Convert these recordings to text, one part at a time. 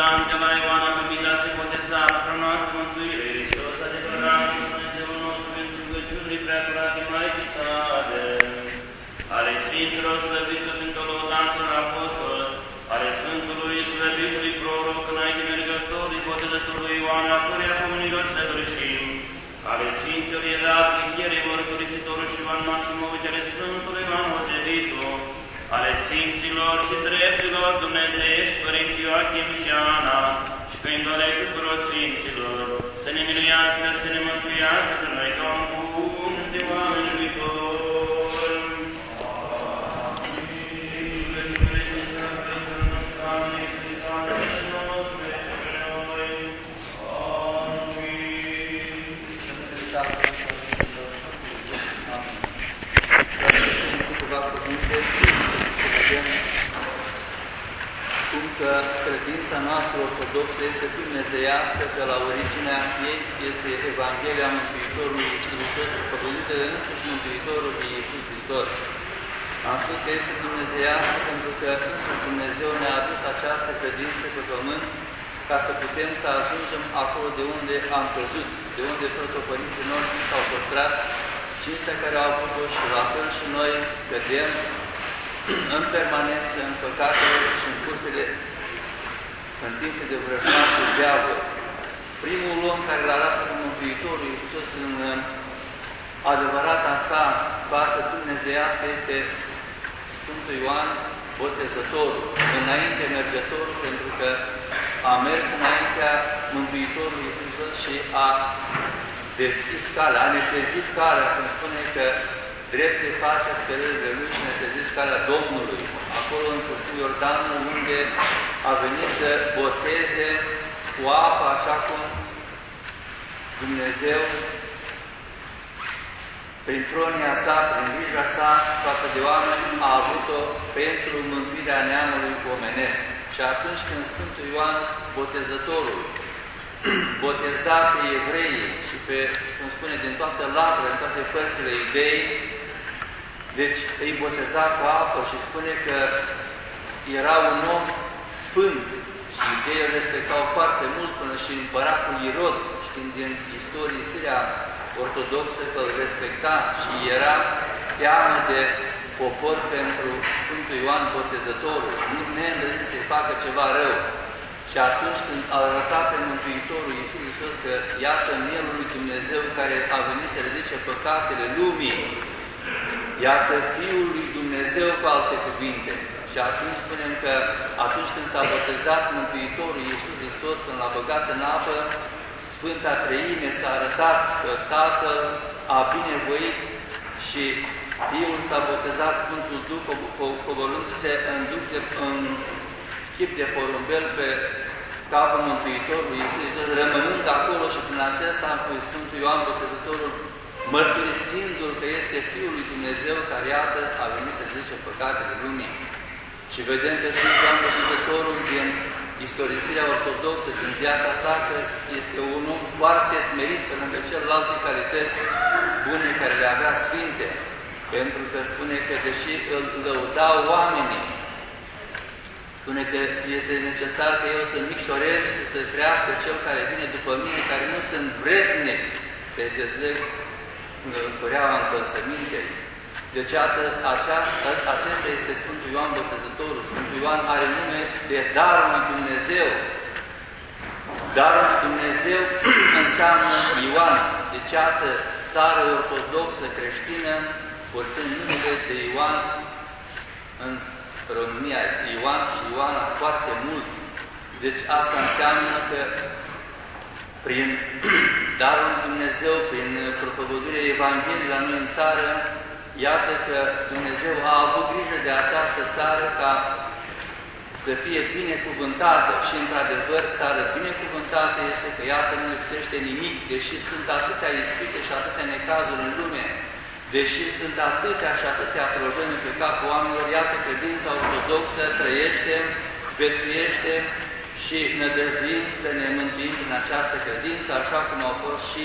Ioan, de la Ioan a primit a se boteza, pentru noastră mântuire, Hristos adevărat, Dumnezeu nostru, pentru rugăciunii prea curate Maicii sale, ale Sfinților slăvitul Sfântul Lăudanților Apostol, ale Sfântului slăvitului proroc înainte mergătorului botezătorului Ioan, a căreia pomenilor să vârșim, ale Sfinților Ierarhii, Chierei Mărturisitorul și Ioan Maximovici, ale Sfântului Ioan Hozevitu, ale Sfinților și dreptilor dumnezeiești, Părinții Ioachim și Ana, și pe indole tuturor Sfinților, să ne miluiască, să ne mântuiască pe că credința noastră ortodoxă este dumnezeiască, că la originea ei este Evanghelia Mântuitorului Iisus Hristos, propovăduită de însuși Mântuitorul Iisus Hristos. Am spus că este dumnezeiască pentru că însuși Dumnezeu ne-a adus această credință pe pământ ca să putem să ajungem acolo de unde am căzut, de unde protopărinții noștri s-au păstrat cinstea care au avut-o și la fel și noi vedem în permanență în păcatele și în cursele întinse de vrăjmași și diavol. Primul om care l arată pe Mântuitorul Iisus în adevărata sa față dumnezeiască este Sfântul Ioan Botezătorul, înainte mergătorul, pentru că a mers înaintea Mântuitorului Iisus și a deschis calea, a netrezit calea, cum spune că drepte face sperările lui și netrezit calea Domnului, acolo în Pustiu Iordanul, unde a venit să boteze cu apă, așa cum Dumnezeu, prin pronia sa, prin grija sa față de oameni, a avut-o pentru mântuirea neamului omenesc. Și atunci când Sfântul Ioan, botezătorul, boteza pe evrei și pe, cum spune, din toată latura, din toate părțile idei, deci îi boteza cu apă și spune că era un om sfânt și iudeii îl respectau foarte mult până și împăratul Irod, știind din istorisirea ortodoxă că îl respecta și era teamă de popor pentru Sfântul Ioan Botezătorul, nu neîndrăznit să-i facă ceva rău. Și atunci când a arătat pe Mântuitorul Iisus Hristos că iată Mielul lui Dumnezeu care a venit să ridice păcatele lumii, iată Fiul lui Dumnezeu cu alte cuvinte. Și atunci spunem că atunci când s-a botezat Mântuitorul Iisus Hristos, când l-a băgat în apă, Sfânta Treime s-a arătat că Tatăl a binevoit și Fiul s-a botezat Sfântul Duh, coborându-se în, duh de, în chip de porumbel pe capul Mântuitorului Iisus Hristos, rămânând acolo și prin acesta cu Sfântul Ioan Botezătorul, mărturisindu-L că este Fiul lui Dumnezeu care, iată, a venit să ridice păcatele lumii. Și vedem că Sfântul Ioan Botezătorul din istorisirea ortodoxă, din viața sa, că este un om foarte smerit pe lângă celelalte calități bune care le avea Sfinte. Pentru că spune că, deși îl lăudau oamenii, Spune că este necesar că eu să micșorez și să crească cel care vine după mine, care nu sunt vrednic să-i dezleg cureaua încălțămintei. Deci, iată, aceasta, acesta este Sfântul Ioan Botezătorul. Sfântul Ioan are nume de Darul lui Dumnezeu. Darul lui Dumnezeu înseamnă Ioan. Deci, iată, țară ortodoxă creștină, purtând numele de Ioan în România, Ioan și Ioana, foarte mulți. Deci asta înseamnă că prin darul lui Dumnezeu, prin propovădurea Evangheliei la noi în țară, iată că Dumnezeu a avut grijă de această țară ca să fie binecuvântată și, într-adevăr, țară binecuvântată este că, iată, nu lipsește nimic, deși sunt atâtea ispite și atâtea necazuri în lume, deși sunt atâtea și atâtea probleme pe capul oamenilor, iată, credința ortodoxă trăiește, vețuiește și nădăjduim să ne mântuim în această credință, așa cum au fost și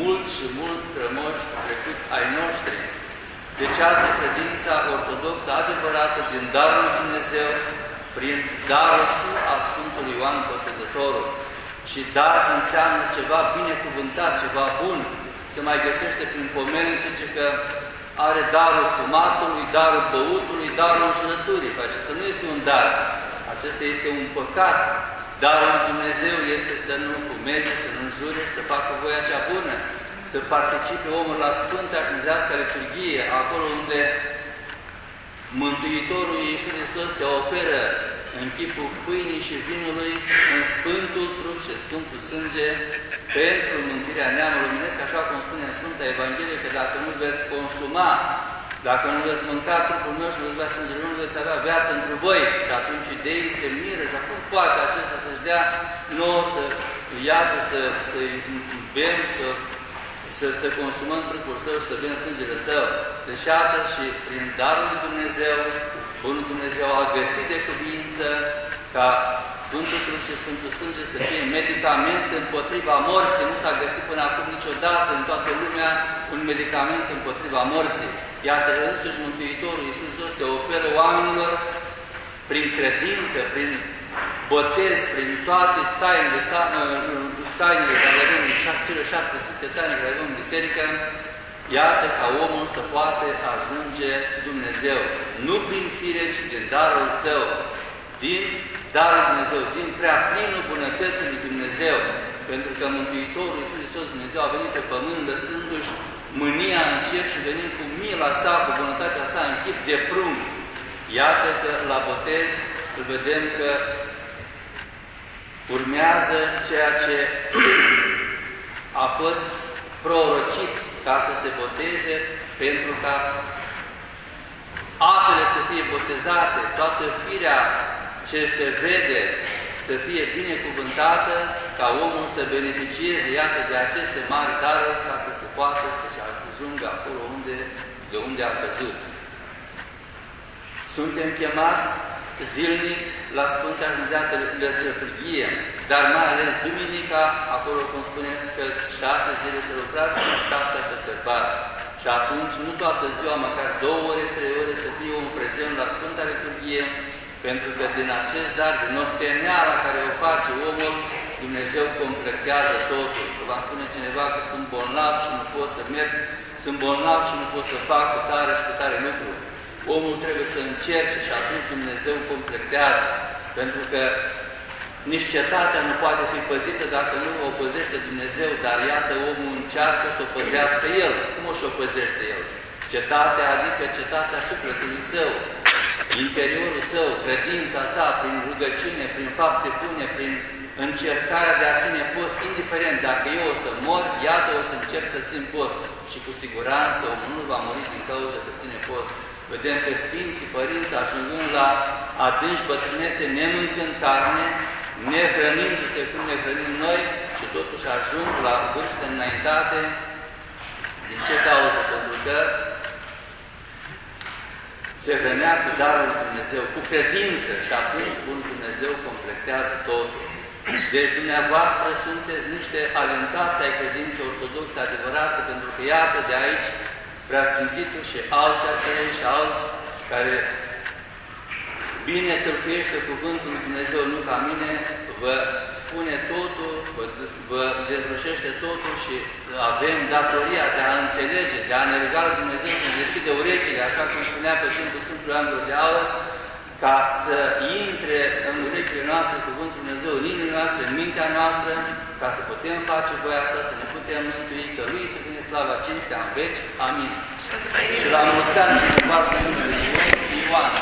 mulți și mulți strămoși trecuți ai noștri. Deci, altă credința ortodoxă adevărată din Darul lui Dumnezeu prin darul și a Sfântului Ioan Botezătorul. Și dar înseamnă ceva binecuvântat, ceva bun. Se mai găsește prin pomenice ce că are darul fumatului, darul băutului, darul jurăturii. Acesta nu este un dar, acesta este un păcat. Darul lui Dumnezeu este să nu fumeze, să nu jure, să facă voia cea bună, să participe omul la Sfânta și Dumnezească Liturghie, acolo unde Mântuitorul Iisus Hristos se oferă în chipul pâinii și vinului, în Sfântul trup și Sfântul sânge, pentru mântuirea neamului luminesc, așa cum spune în Sfânta Evanghelie, că dacă nu veți consuma, dacă nu veți mânca trupul meu și nu veți bea sângele nu veți avea viață între voi. Și atunci ideii se miră și acum poate acesta să-și dea nouă, să iată, să, să bem, să să, să consumăm trupul său și să bem sângele său. Deci iată și prin darul lui Dumnezeu, Bunul Dumnezeu a găsit de cuvință ca Sfântul Trup și Sfântul Sânge să fie medicament împotriva morții. Nu s-a găsit până acum niciodată în toată lumea un medicament împotriva morții. Iată însuși Mântuitorul Iisus se oferă oamenilor prin credință, prin botez, prin toate tainele, ta, tainele care avem, cele șapte sfinte taine care avem în biserică, iată ca omul să poate ajunge Dumnezeu. Nu prin fire, ci din darul său, din darul Dumnezeu, din prea plinul bunătății lui Dumnezeu. Pentru că Mântuitorul Iisus Hristos Dumnezeu a venit pe pământ lăsându-și mânia în cer și venind cu mila sa, cu bunătatea sa în chip de prunc. Iată că la botez îl vedem că urmează ceea ce a fost prorocit ca să se boteze pentru ca apele să fie botezate, toată firea ce se vede să fie binecuvântată, ca omul să beneficieze, iată, de aceste mari daruri, ca să se poată să-și ajungă acolo unde, de unde a căzut. Suntem chemați zilnic la Sfânta Dumnezeată Liturghie, dar mai ales Duminica, acolo cum spune că șase zile să lucrați, șaptea să sărbați. Și atunci, nu toată ziua, măcar două ore, trei ore să fie un prezent la Sfânta Liturghie, pentru că din acest dar, din osteneala care o face omul, Dumnezeu completează totul. Că va spune cineva că sunt bolnav și nu pot să merg, sunt bolnav și nu pot să fac cu tare și cu tare lucruri omul trebuie să încerce și atunci Dumnezeu completează. Pentru că nici cetatea nu poate fi păzită dacă nu o păzește Dumnezeu, dar iată omul încearcă să o păzească el. Cum o și-o păzește el? Cetatea, adică cetatea sufletului său, interiorul său, credința sa, prin rugăciune, prin fapte bune, prin încercarea de a ține post, indiferent dacă eu o să mor, iată o să încerc să țin post. Și cu siguranță omul nu va muri din cauza că ține post. Vedem pe Sfinții Părinți ajungând la adânci bătrânețe, nemâncând carne, nehrănindu-se cum ne hrănim noi și totuși ajung la vârste înaintate. Din ce cauză? Pentru că se hrănea cu darul lui Dumnezeu, cu credință și atunci Bunul Dumnezeu completează totul. Deci dumneavoastră sunteți niște alentați ai credinței ortodoxe adevărate, pentru că iată de aici Preasfințitul și alți arhierei și alți care bine tâlcuiește cuvântul lui Dumnezeu, nu ca mine, vă spune totul, vă, vă dezlușește totul și avem datoria de a înțelege, de a ne ruga lui Dumnezeu să ne deschide urechile, așa cum spunea pe timpul Sfântului Anglo de Aur, ca să intre în urechile noastre Cuvântul Dumnezeu, în inimile noastre, în mintea noastră, ca să putem face voia sa, să ne putem mântui, că Lui să fie slava cinstea în veci. Amin. Și la mulți ani și din partea numele Ioan și Ioana.